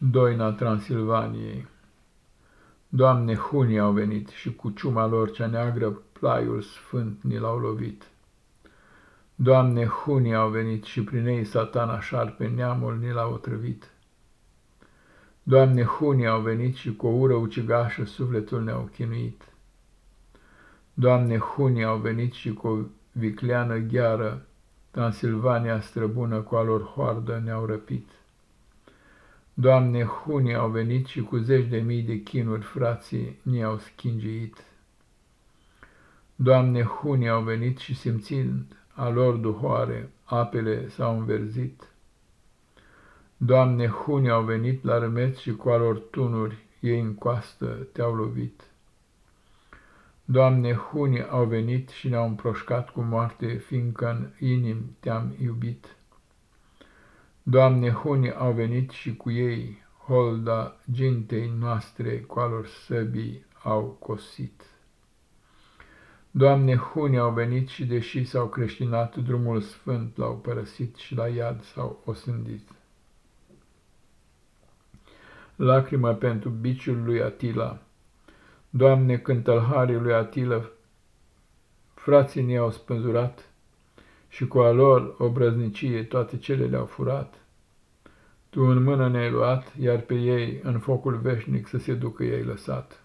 Doina Transilvaniei Doamne, hunii au venit și cu ciuma lor cea neagră plaiul sfânt ni l-au lovit. Doamne, hunii au venit și prin ei satana șarpe neamul ni l-a otrăvit. Doamne, hunii au venit și cu o ură ucigașă sufletul ne-au chinuit. Doamne, hunii au venit și cu o vicleană gheară, Transilvania străbună cu alor hoardă ne-au răpit. Doamne, hunii au venit și cu zeci de mii de chinuri frații ne-au schingiit. Doamne, hunii au venit și simțind a lor duhoare, apele s-au înverzit. Doamne, hunii au venit la rămeți și cu alor tunuri ei în coastă te-au lovit. Doamne, hunii au venit și ne-au împroșcat cu moarte, fiindcă în inim te-am iubit. Doamne, hunii au venit și cu ei, holda gintei noastre cu alor săbii au cosit. Doamne, hunii au venit și deși s-au creștinat, drumul sfânt l-au părăsit și la iad s-au osândit. Lacrimă pentru biciul lui Atila Doamne, când tălharii lui Atila frații ne-au spânzurat și cu a lor obrăznicie toate cele le-au furat, Tu în mână ne-ai luat, iar pe ei în focul veșnic să se ducă ei lăsat.